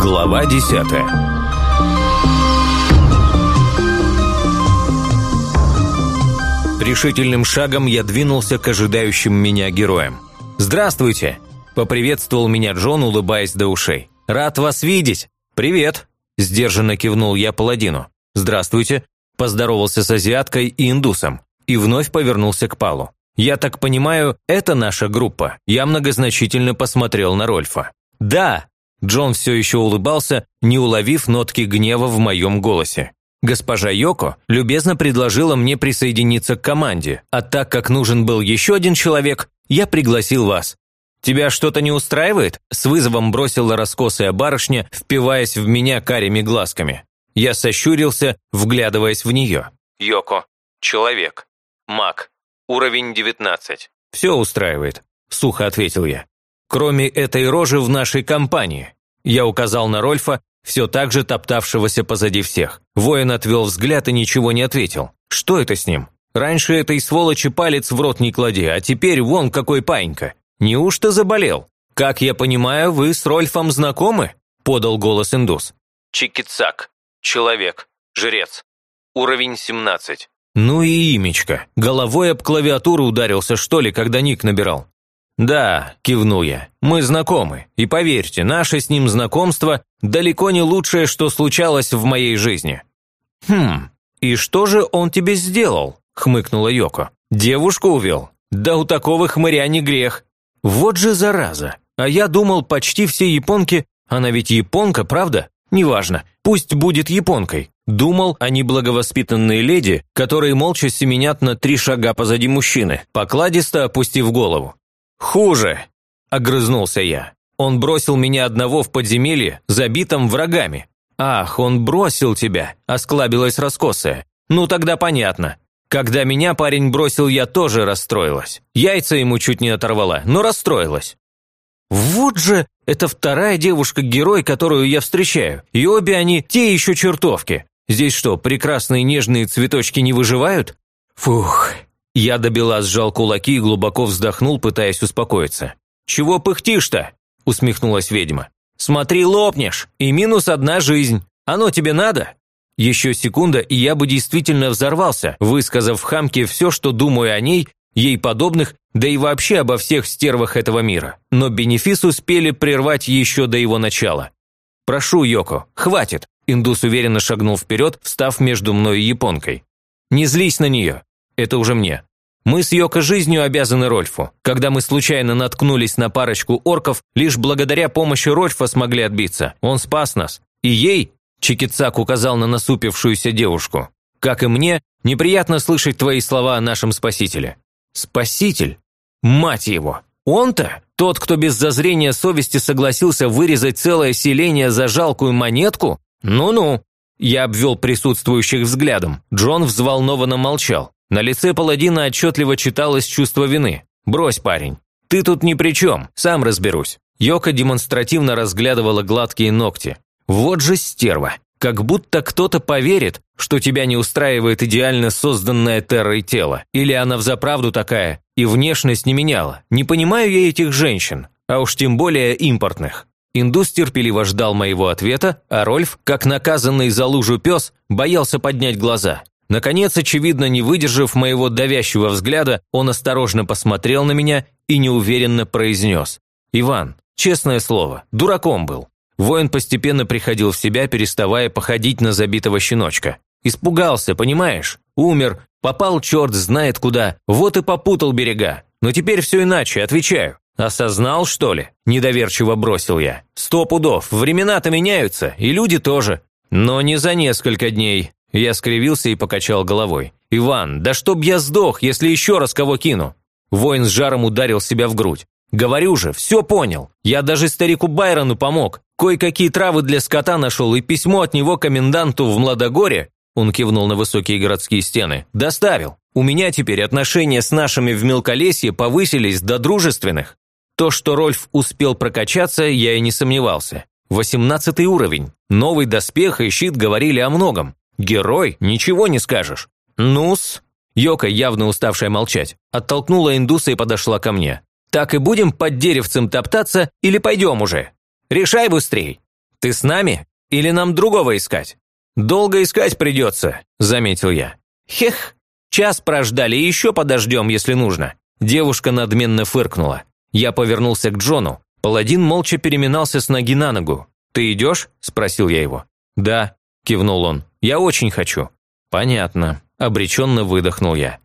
Глава десятая Решительным шагом я двинулся к ожидающим меня героям. «Здравствуйте!» – поприветствовал меня Джон, улыбаясь до ушей. «Рад вас видеть!» «Привет!» – сдержанно кивнул я паладину. «Здравствуйте!» – поздоровался с азиаткой и индусом и вновь повернулся к Палу. «Я так понимаю, это наша группа?» Я многозначительно посмотрел на Рольфа. «Да!» Джон все еще улыбался, не уловив нотки гнева в моем голосе. Госпожа Йоко любезно предложила мне присоединиться к команде, а так как нужен был еще один человек, я пригласил вас. «Тебя что-то не устраивает?» – с вызовом бросила раскосая барышня, впиваясь в меня карими глазками. Я сощурился, вглядываясь в нее. «Йоко. Человек. Маг. Уровень 19. Все устраивает», – сухо ответил я. «Кроме этой рожи в нашей компании». Я указал на Рольфа, все так же топтавшегося позади всех. Воин отвел взгляд и ничего не ответил. Что это с ним? Раньше этой сволочи палец в рот не клади, а теперь вон какой паинька. Неужто заболел? Как я понимаю, вы с Рольфом знакомы? Подал голос индус. Чикицак. Человек. Жрец. Уровень 17. Ну и имечко. Головой об клавиатуру ударился, что ли, когда ник набирал. «Да», – кивнул я, – «мы знакомы, и поверьте, наше с ним знакомство далеко не лучшее, что случалось в моей жизни». «Хм, и что же он тебе сделал?» – хмыкнула Йоко. «Девушку увел? Да у такого хмыря не грех. Вот же зараза. А я думал, почти все японки, она ведь японка, правда? Неважно, пусть будет японкой. Думал, они благовоспитанные леди, которые молча семенят на три шага позади мужчины, покладисто опустив голову. «Хуже!» – огрызнулся я. «Он бросил меня одного в подземелье, забитом врагами». «Ах, он бросил тебя!» – осклабилась раскосая. «Ну тогда понятно. Когда меня парень бросил, я тоже расстроилась. Яйца ему чуть не оторвала, но расстроилась». «Вот же! Это вторая девушка-герой, которую я встречаю. И обе они те еще чертовки. Здесь что, прекрасные нежные цветочки не выживают? Фух, я добила сжал кулаки и глубоко вздохнул, пытаясь успокоиться. «Чего пыхтишь-то?» – усмехнулась ведьма. «Смотри, лопнешь, и минус одна жизнь. Оно тебе надо?» Еще секунда, и я бы действительно взорвался, высказав Хамке все, что думаю о ней, ей подобных, да и вообще обо всех стервах этого мира. Но бенефис успели прервать еще до его начала. «Прошу, Йоко, хватит!» Индус уверенно шагнул вперед, встав между мной и японкой. «Не злись на нее. Это уже мне. Мы с Йоко жизнью обязаны Рольфу. Когда мы случайно наткнулись на парочку орков, лишь благодаря помощи Рольфа смогли отбиться. Он спас нас. И ей, Чикицак указал на насупившуюся девушку, как и мне, неприятно слышать твои слова о нашем спасителе. Спаситель? Мать его! Он-то? Тот, кто без зазрения совести согласился вырезать целое селение за жалкую монетку? Ну-ну. Я обвел присутствующих взглядом. Джон взволнованно молчал. На лице паладина отчетливо читалось чувство вины. «Брось, парень. Ты тут ни при чем, сам разберусь». Йока демонстративно разглядывала гладкие ногти. «Вот же стерва. Как будто кто-то поверит, что тебя не устраивает идеально созданное террой тело. Или она взаправду такая, и внешность не меняла. Не понимаю я этих женщин, а уж тем более импортных». Индус терпеливо ждал моего ответа, а Рольф, как наказанный за лужу пес, боялся поднять глаза. Наконец, очевидно, не выдержав моего давящего взгляда, он осторожно посмотрел на меня и неуверенно произнес. «Иван, честное слово, дураком был». Воин постепенно приходил в себя, переставая походить на забитого щеночка. Испугался, понимаешь? Умер, попал черт знает куда, вот и попутал берега. Но теперь все иначе, отвечаю. «Осознал, что ли?» – недоверчиво бросил я. «Сто пудов, времена-то меняются, и люди тоже. Но не за несколько дней. Я скривился и покачал головой. «Иван, да чтоб я сдох, если еще раз кого кину!» Воин с жаром ударил себя в грудь. «Говорю же, все понял. Я даже старику Байрону помог. Кое-какие травы для скота нашел и письмо от него коменданту в Младогоре, он кивнул на высокие городские стены, доставил. У меня теперь отношения с нашими в мелколесье повысились до дружественных. То, что Рольф успел прокачаться, я и не сомневался. Восемнадцатый уровень. Новый доспех и щит говорили о многом. Герой, ничего не скажешь. Нус. Йока, явно уставшая молчать, оттолкнула индуса и подошла ко мне. «Так и будем под деревцем топтаться или пойдем уже? Решай быстрей. Ты с нами? Или нам другого искать?» «Долго искать придется», – заметил я. «Хех, час прождали, и еще подождем, если нужно». Девушка надменно фыркнула. Я повернулся к Джону. Паладин молча переминался с ноги на ногу. «Ты идешь?» – спросил я его. «Да», – кивнул он. «Я очень хочу». «Понятно», – обреченно выдохнул я.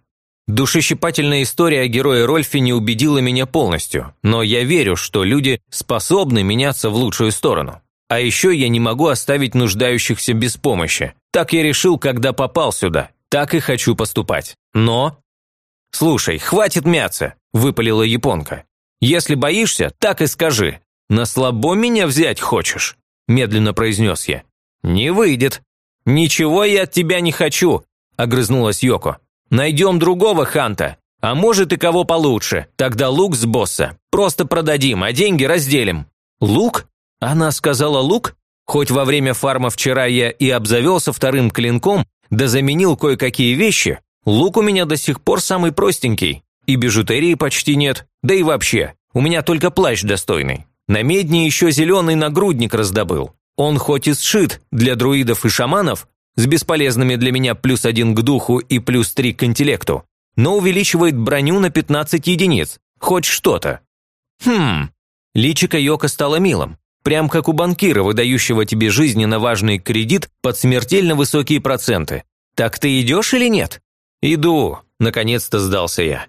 Душещипательная история о герое Рольфе не убедила меня полностью, но я верю, что люди способны меняться в лучшую сторону. А еще я не могу оставить нуждающихся без помощи. Так я решил, когда попал сюда. Так и хочу поступать. Но... «Слушай, хватит мяться!» – выпалила японка. «Если боишься, так и скажи. На слабо меня взять хочешь?» – медленно произнес я. «Не выйдет». «Ничего я от тебя не хочу», – огрызнулась Йоко. «Найдем другого ханта, а может и кого получше. Тогда лук с босса. Просто продадим, а деньги разделим». «Лук?» Она сказала лук? Хоть во время фарма вчера я и обзавелся вторым клинком, да заменил кое-какие вещи, лук у меня до сих пор самый простенький. И бижутерии почти нет, да и вообще, у меня только плащ достойный. На медне еще зеленый нагрудник раздобыл. Он хоть и сшит для друидов и шаманов, с бесполезными для меня плюс один к духу и плюс три к интеллекту, но увеличивает броню на 15 единиц, хоть что-то. Хм, личико Йока стало милым. Прям как у банкира, выдающего тебе жизненно важный кредит под смертельно высокие проценты. Так ты идешь или нет? Иду, наконец-то сдался я.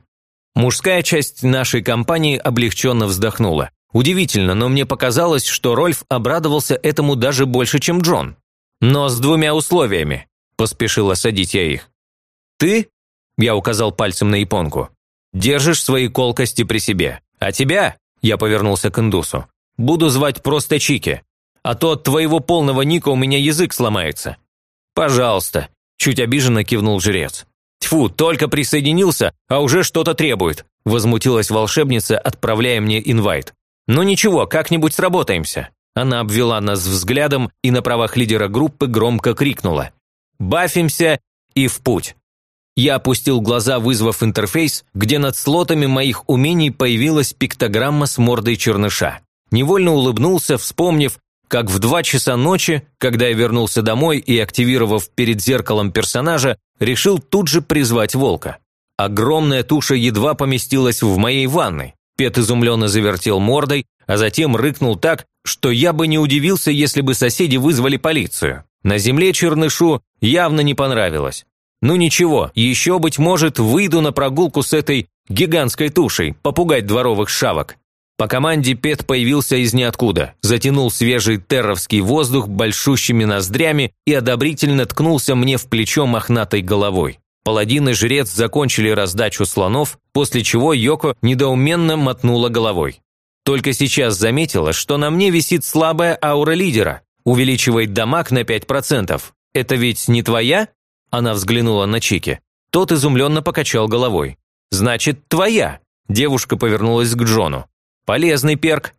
Мужская часть нашей компании облегченно вздохнула. Удивительно, но мне показалось, что Рольф обрадовался этому даже больше, чем Джон. Но с двумя условиями. Поспешил осадить я их. «Ты?» – я указал пальцем на японку. «Держишь свои колкости при себе. А тебя?» – я повернулся к индусу. Буду звать просто Чики. А то от твоего полного ника у меня язык сломается». «Пожалуйста», – чуть обиженно кивнул жрец. «Тьфу, только присоединился, а уже что-то требует», – возмутилась волшебница, отправляя мне инвайт. «Ну ничего, как-нибудь сработаемся». Она обвела нас взглядом и на правах лидера группы громко крикнула. «Бафимся и в путь». Я опустил глаза, вызвав интерфейс, где над слотами моих умений появилась пиктограмма с мордой черныша. Невольно улыбнулся, вспомнив, как в два часа ночи, когда я вернулся домой и, активировав перед зеркалом персонажа, решил тут же призвать волка. Огромная туша едва поместилась в моей ванной. Пет изумленно завертел мордой, а затем рыкнул так, что я бы не удивился, если бы соседи вызвали полицию. На земле чернышу явно не понравилось. Ну ничего, еще, быть может, выйду на прогулку с этой гигантской тушей, попугать дворовых шавок. По команде Пет появился из ниоткуда, затянул свежий терровский воздух большущими ноздрями и одобрительно ткнулся мне в плечо мохнатой головой. Паладин и жрец закончили раздачу слонов, после чего Йоко недоуменно мотнула головой. Только сейчас заметила, что на мне висит слабая аура лидера, увеличивает дамаг на 5%. «Это ведь не твоя?» Она взглянула на Чики. Тот изумленно покачал головой. «Значит, твоя!» Девушка повернулась к Джону. Полезный перк.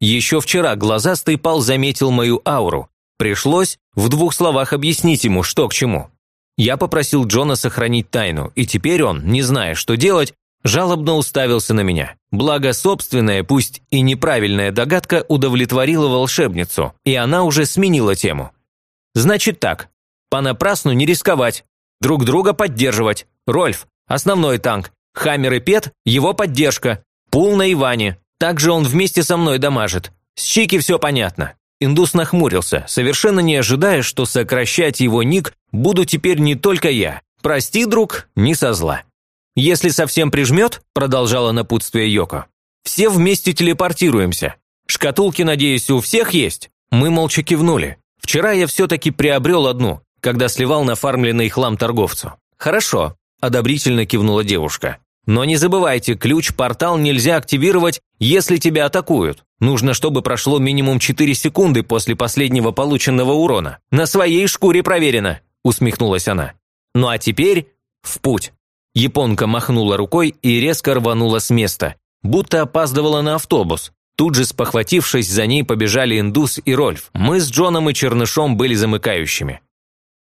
Еще вчера глазастый пал заметил мою ауру. Пришлось в двух словах объяснить ему, что к чему. Я попросил Джона сохранить тайну, и теперь он, не зная, что делать, жалобно уставился на меня. Благо, собственная, пусть и неправильная догадка удовлетворила волшебницу, и она уже сменила тему. «Значит так, понапрасну не рисковать, друг друга поддерживать. Рольф – основной танк, Хаммер и Пет – его поддержка, Пул на Иване, также он вместе со мной дамажит. С Чики все понятно». Индус нахмурился, совершенно не ожидая, что сокращать его ник буду теперь не только я. «Прости, друг, не со зла». «Если совсем прижмет», – продолжала напутствие Йоко, – «все вместе телепортируемся. Шкатулки, надеюсь, у всех есть?» Мы молча кивнули. Вчера я все-таки приобрел одну, когда сливал нафармленный хлам торговцу. «Хорошо», – одобрительно кивнула девушка. Но не забывайте, ключ-портал нельзя активировать, если тебя атакуют. Нужно, чтобы прошло минимум 4 секунды после последнего полученного урона. На своей шкуре проверено», – усмехнулась она. «Ну а теперь в путь». Японка махнула рукой и резко рванула с места, будто опаздывала на автобус. Тут же, спохватившись, за ней побежали Индус и Рольф. Мы с Джоном и Чернышом были замыкающими.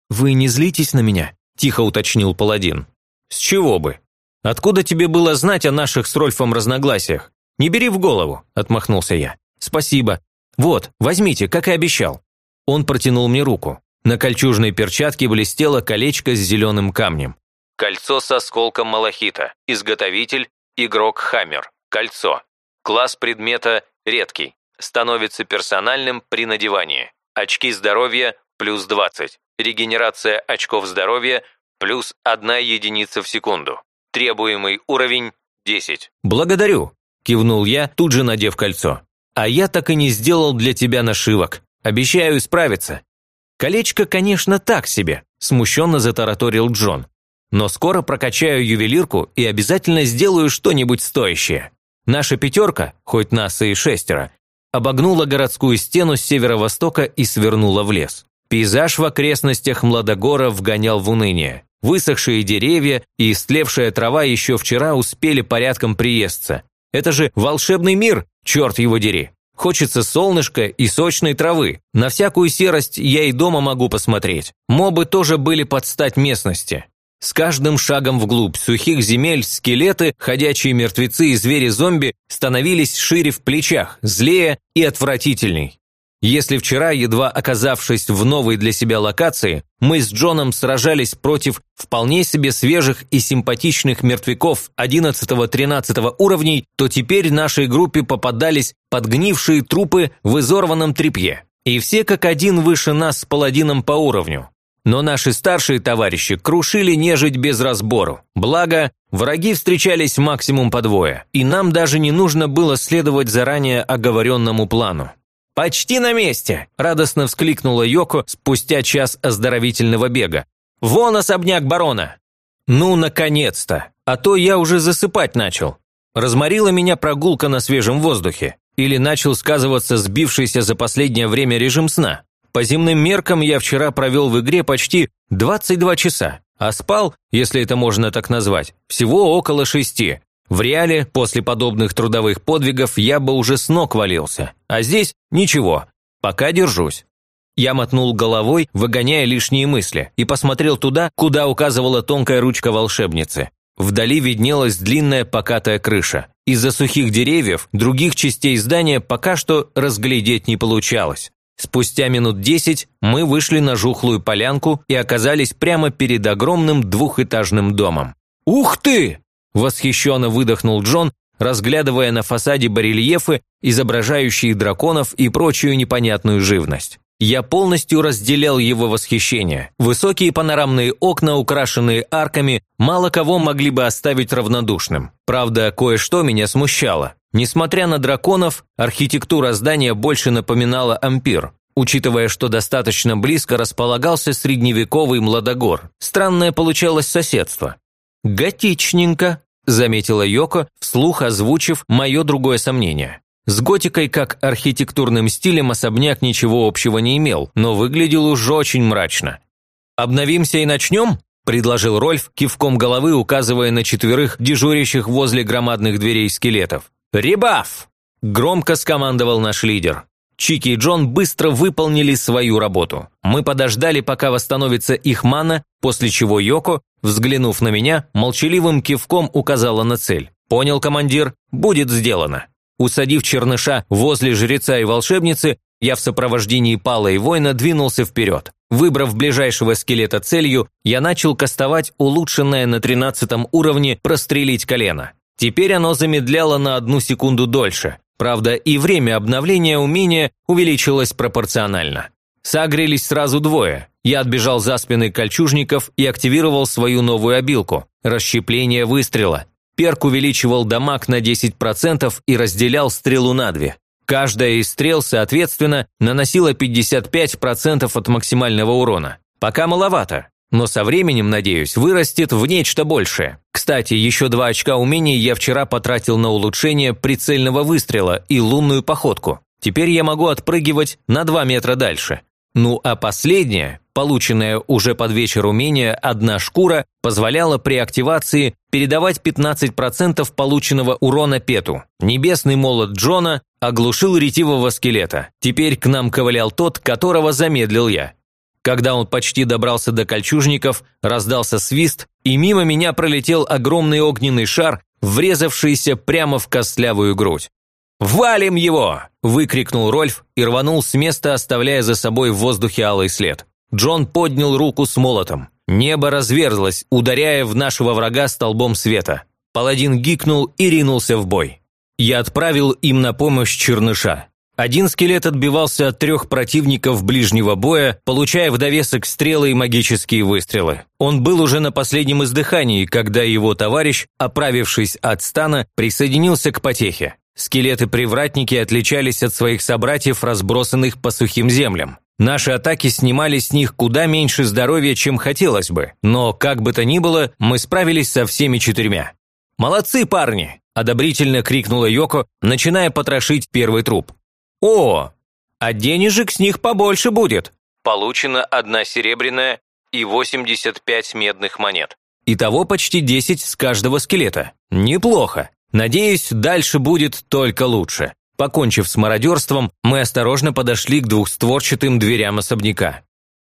«Вы не злитесь на меня?» – тихо уточнил паладин. С чего бы? Откуда тебе было знать о наших с Рольфом разногласиях? Не бери в голову, отмахнулся я. Спасибо. Вот, возьмите, как и обещал. Он протянул мне руку. На кольчужной перчатке блестело колечко с зеленым камнем. Кольцо с осколком малахита. Изготовитель – игрок Хаммер. Кольцо. Класс предмета редкий. Становится персональным при надевании. Очки здоровья – плюс 20. Регенерация очков здоровья – плюс 1 единица в секунду. Требуемый уровень – 10. «Благодарю», – кивнул я, тут же надев кольцо. «А я так и не сделал для тебя нашивок. Обещаю исправиться». «Колечко, конечно, так себе», – смущенно затараторил Джон. «Но скоро прокачаю ювелирку и обязательно сделаю что-нибудь стоящее. Наша пятерка, хоть нас и шестеро, обогнула городскую стену с северо-востока и свернула в лес. Пейзаж в окрестностях Младогора вгонял в уныние. Высохшие деревья и истлевшая трава еще вчера успели порядком приесться. Это же волшебный мир, черт его дери. Хочется солнышка и сочной травы. На всякую серость я и дома могу посмотреть. Мобы тоже были под стать местности. С каждым шагом вглубь сухих земель скелеты, ходячие мертвецы и звери-зомби становились шире в плечах, злее и отвратительней. Если вчера, едва оказавшись в новой для себя локации, мы с Джоном сражались против вполне себе свежих и симпатичных мертвяков 11-13 уровней, то теперь нашей группе попадались подгнившие трупы в изорванном тряпье. И все как один выше нас с паладином по уровню. Но наши старшие товарищи крушили нежить без разбору. Благо, враги встречались максимум по двое, и нам даже не нужно было следовать заранее оговоренному плану. «Почти на месте!» – радостно вскликнула Йоко спустя час оздоровительного бега. «Вон особняк барона!» «Ну, наконец-то! А то я уже засыпать начал!» Разморила меня прогулка на свежем воздухе. Или начал сказываться сбившийся за последнее время режим сна. По земным меркам я вчера провел в игре почти 22 часа, а спал, если это можно так назвать, всего около шести. В реале, после подобных трудовых подвигов, я бы уже с ног валился. А здесь ничего, пока держусь. Я мотнул головой, выгоняя лишние мысли, и посмотрел туда, куда указывала тонкая ручка волшебницы. Вдали виднелась длинная покатая крыша. Из-за сухих деревьев других частей здания пока что разглядеть не получалось. Спустя минут десять мы вышли на жухлую полянку и оказались прямо перед огромным двухэтажным домом. «Ух ты!» Восхищенно выдохнул Джон, разглядывая на фасаде барельефы, изображающие драконов и прочую непонятную живность. Я полностью разделял его восхищение. Высокие панорамные окна, украшенные арками, мало кого могли бы оставить равнодушным. Правда, кое-что меня смущало. Несмотря на драконов, архитектура здания больше напоминала ампир, учитывая, что достаточно близко располагался средневековый Младогор. Странное получалось соседство. «Готичненько», – заметила Йоко, вслух озвучив мое другое сомнение. С готикой как архитектурным стилем особняк ничего общего не имел, но выглядел уж очень мрачно. «Обновимся и начнем?» – предложил Рольф, кивком головы указывая на четверых дежурящих возле громадных дверей скелетов. «Ребаф!» – громко скомандовал наш лидер. Чики и Джон быстро выполнили свою работу. Мы подождали, пока восстановится их мана, после чего Йоко, взглянув на меня, молчаливым кивком указала на цель. «Понял, командир, будет сделано». Усадив черныша возле жреца и волшебницы, я в сопровождении Пала и воина двинулся вперед. Выбрав ближайшего скелета целью, я начал кастовать улучшенное на 13 уровне «Прострелить колено». Теперь оно замедляло на одну секунду дольше, Правда, и время обновления умения увеличилось пропорционально. Согрелись сразу двое. Я отбежал за спины кольчужников и активировал свою новую обилку – расщепление выстрела. Перк увеличивал дамаг на 10% и разделял стрелу на две. Каждая из стрел, соответственно, наносила 55% от максимального урона. Пока маловато, но со временем, надеюсь, вырастет в нечто большее. Кстати, еще два очка умений я вчера потратил на улучшение прицельного выстрела и лунную походку. Теперь я могу отпрыгивать на 2 метра дальше. Ну а последнее, полученное уже под вечер умение «Одна шкура», позволяло при активации передавать 15% полученного урона Пету. Небесный молот Джона оглушил ретивого скелета. Теперь к нам ковылял тот, которого замедлил я. Когда он почти добрался до кольчужников, раздался свист, и мимо меня пролетел огромный огненный шар, врезавшийся прямо в костлявую грудь. «Валим его!» – выкрикнул Рольф и рванул с места, оставляя за собой в воздухе алый след. Джон поднял руку с молотом. Небо разверзлось, ударяя в нашего врага столбом света. Паладин гикнул и ринулся в бой. Я отправил им на помощь черныша. Один скелет отбивался от трех противников ближнего боя, получая в довесок стрелы и магические выстрелы. Он был уже на последнем издыхании, когда его товарищ, оправившись от стана, присоединился к потехе. Скелеты-привратники отличались от своих собратьев, разбросанных по сухим землям. Наши атаки снимали с них куда меньше здоровья, чем хотелось бы, но, как бы то ни было, мы справились со всеми четырьмя. «Молодцы, парни!» – одобрительно крикнула Йоко, начиная потрошить первый труп. «О, а денежек с них побольше будет!» Получено одна серебряная и 85 медных монет. Итого почти 10 с каждого скелета. Неплохо. Надеюсь, дальше будет только лучше. Покончив с мародерством, мы осторожно подошли к двухстворчатым дверям особняка.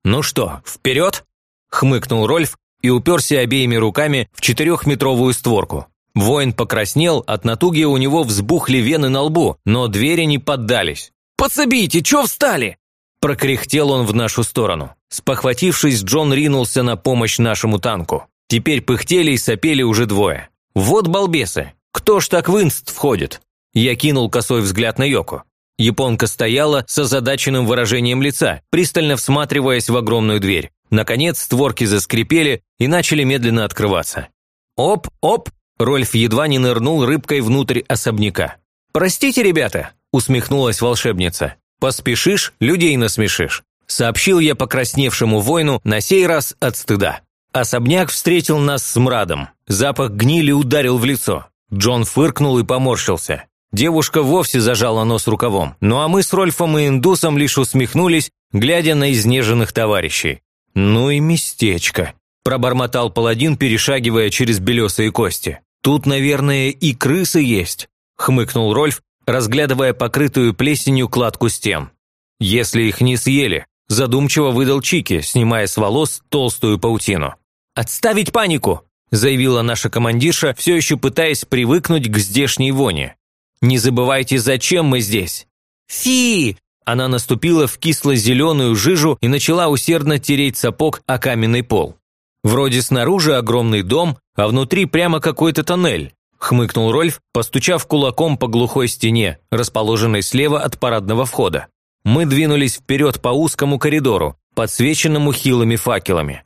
«Ну что, вперед?» – хмыкнул Рольф и уперся обеими руками в четырехметровую створку. Воин покраснел, от натуги у него взбухли вены на лбу, но двери не поддались. «Подсобите, чё встали?» Прокряхтел он в нашу сторону. Спохватившись, Джон ринулся на помощь нашему танку. Теперь пыхтели и сопели уже двое. Вот балбесы. «Кто ж так в инст входит?» Я кинул косой взгляд на Йоку. Японка стояла с озадаченным выражением лица, пристально всматриваясь в огромную дверь. Наконец створки заскрипели и начали медленно открываться. «Оп, оп!» Рольф едва не нырнул рыбкой внутрь особняка. «Простите, ребята!» – усмехнулась волшебница. «Поспешишь, людей насмешишь», – сообщил я покрасневшему воину на сей раз от стыда. Особняк встретил нас с мрадом. Запах гнили ударил в лицо. Джон фыркнул и поморщился. Девушка вовсе зажала нос рукавом. Ну а мы с Рольфом и Индусом лишь усмехнулись, глядя на изнеженных товарищей. «Ну и местечко», – пробормотал паладин, перешагивая через белесые кости. «Тут, наверное, и крысы есть», – хмыкнул Рольф, разглядывая покрытую плесенью кладку стен. «Если их не съели», – задумчиво выдал Чики, снимая с волос толстую паутину. «Отставить панику!» Заявила наша командирша, все еще пытаясь привыкнуть к здешней воне. «Не забывайте, зачем мы здесь!» «Фи!» Она наступила в кисло-зеленую жижу и начала усердно тереть сапог о каменный пол. «Вроде снаружи огромный дом, а внутри прямо какой-то тоннель», хмыкнул Рольф, постучав кулаком по глухой стене, расположенной слева от парадного входа. Мы двинулись вперед по узкому коридору, подсвеченному хилыми факелами.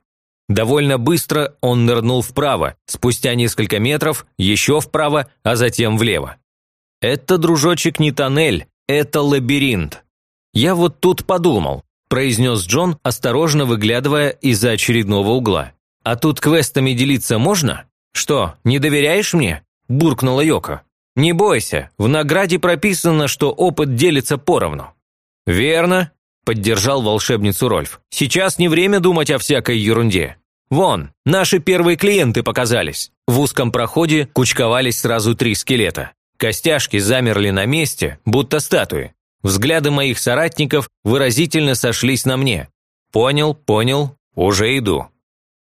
Довольно быстро он нырнул вправо, спустя несколько метров, еще вправо, а затем влево. «Это, дружочек, не тоннель, это лабиринт». «Я вот тут подумал», – произнес Джон, осторожно выглядывая из-за очередного угла. «А тут квестами делиться можно?» «Что, не доверяешь мне?» – буркнула Йока. «Не бойся, в награде прописано, что опыт делится поровну». «Верно», – поддержал волшебницу Рольф. «Сейчас не время думать о всякой ерунде. Вон, наши первые клиенты показались. В узком проходе кучковались сразу три скелета. Костяшки замерли на месте, будто статуи. Взгляды моих соратников выразительно сошлись на мне. «Понял, понял, уже иду».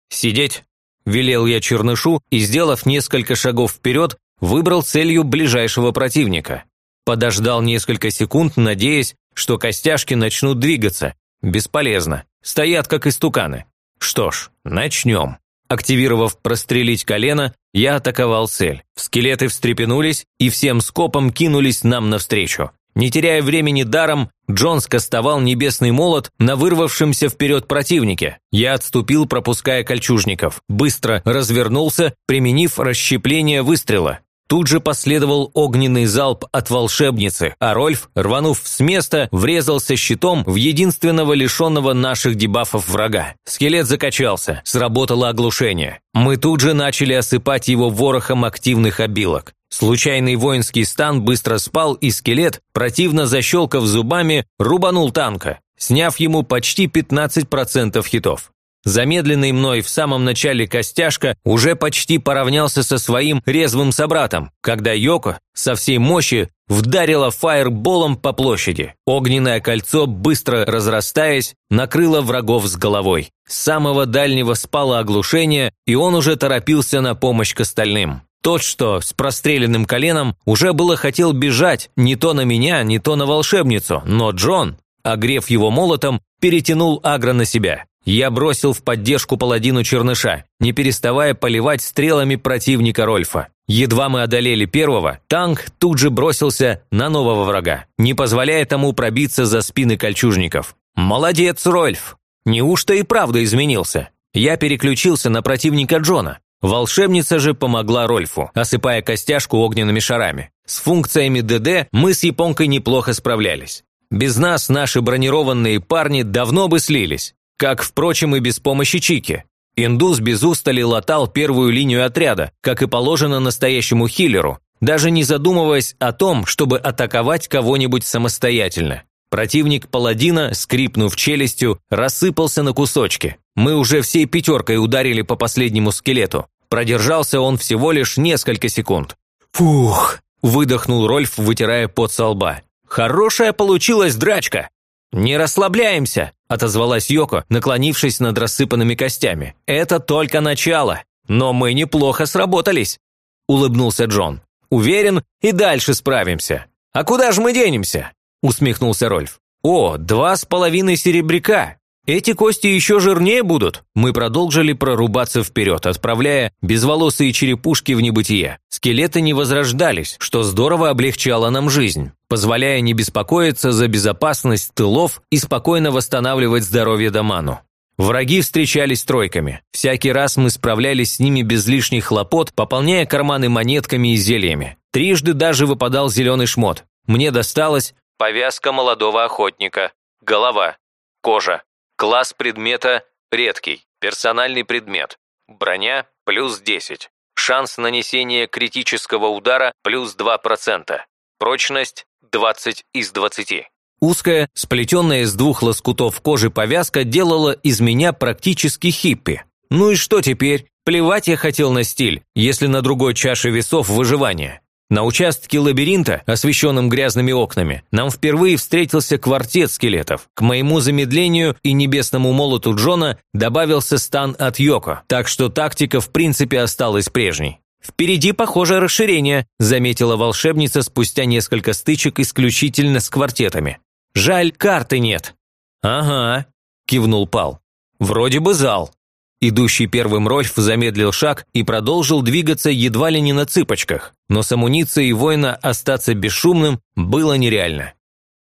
«Сидеть», – велел я Чернышу и, сделав несколько шагов вперед, выбрал целью ближайшего противника. Подождал несколько секунд, надеясь, что костяшки начнут двигаться. Бесполезно. Стоят, как истуканы. Что ж, начнем. Активировав прострелить колено, я атаковал цель. Скелеты встрепенулись и всем скопом кинулись нам навстречу. Не теряя времени даром, Джон скостовал небесный молот на вырвавшемся вперед противнике. Я отступил, пропуская кольчужников. Быстро развернулся, применив расщепление выстрела. Тут же последовал огненный залп от волшебницы, а Рольф, рванув с места, врезался щитом в единственного лишенного наших дебафов врага. Скелет закачался, сработало оглушение. Мы тут же начали осыпать его ворохом активных обилок. Случайный воинский стан быстро спал, и скелет, противно защелкав зубами, рубанул танка, сняв ему почти 15% хитов. Замедленный мной в самом начале костяшка уже почти поравнялся со своим резвым собратом, когда Йоко со всей мощи вдарила фаерболом по площади. Огненное кольцо, быстро разрастаясь, накрыло врагов с головой. С самого дальнего спало оглушение, и он уже торопился на помощь к остальным. Тот, что с простреленным коленом, уже было хотел бежать не то на меня, не то на волшебницу, но Джон, огрев его молотом, перетянул агро на себя. Я бросил в поддержку паладину черныша, не переставая поливать стрелами противника Рольфа. Едва мы одолели первого, танк тут же бросился на нового врага, не позволяя тому пробиться за спины кольчужников. «Молодец, Рольф! Неужто и правда изменился?» Я переключился на противника Джона. Волшебница же помогла Рольфу, осыпая костяшку огненными шарами. С функциями ДД мы с японкой неплохо справлялись. Без нас наши бронированные парни давно бы слились. Как, впрочем, и без помощи Чики. Индус без устали латал первую линию отряда, как и положено настоящему хиллеру, даже не задумываясь о том, чтобы атаковать кого-нибудь самостоятельно. Противник паладина, скрипнув челюстью, рассыпался на кусочки. Мы уже всей пятеркой ударили по последнему скелету. Продержался он всего лишь несколько секунд. «Фух!» – выдохнул Рольф, вытирая пот со лба. «Хорошая получилась драчка!» «Не расслабляемся!» – отозвалась Йоко, наклонившись над рассыпанными костями. «Это только начало, но мы неплохо сработались!» – улыбнулся Джон. «Уверен, и дальше справимся. А куда же мы денемся?» – усмехнулся Рольф. «О, два с половиной серебряка! Эти кости еще жирнее будут!» Мы продолжили прорубаться вперед, отправляя безволосые черепушки в небытие. Скелеты не возрождались, что здорово облегчало нам жизнь, позволяя не беспокоиться за безопасность тылов и спокойно восстанавливать здоровье Доману. Враги встречались тройками. Всякий раз мы справлялись с ними без лишних хлопот, пополняя карманы монетками и зельями. Трижды даже выпадал зеленый шмот. Мне досталось повязка молодого охотника, голова, кожа, Класс предмета редкий, персональный предмет. Броня плюс 10. Шанс нанесения критического удара плюс 2%. Прочность 20 из 20. Узкая, сплетенная из двух лоскутов кожи повязка делала из меня практически хиппи. Ну и что теперь? Плевать я хотел на стиль, если на другой чаше весов выживания. На участке лабиринта, освещенном грязными окнами, нам впервые встретился квартет скелетов. К моему замедлению и небесному молоту Джона добавился стан от Йоко, так что тактика в принципе осталась прежней. «Впереди, похоже, расширение», – заметила волшебница спустя несколько стычек исключительно с квартетами. «Жаль, карты нет». «Ага», – кивнул Пал. «Вроде бы зал». Идущий первым Рольф замедлил шаг и продолжил двигаться едва ли не на цыпочках, но с амуницией воина остаться бесшумным было нереально.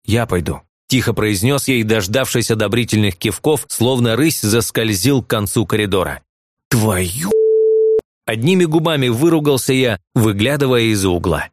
«Я пойду», – тихо произнес ей, дождавшись одобрительных кивков, словно рысь заскользил к концу коридора. «Твою...» Одними губами выругался я, выглядывая из угла.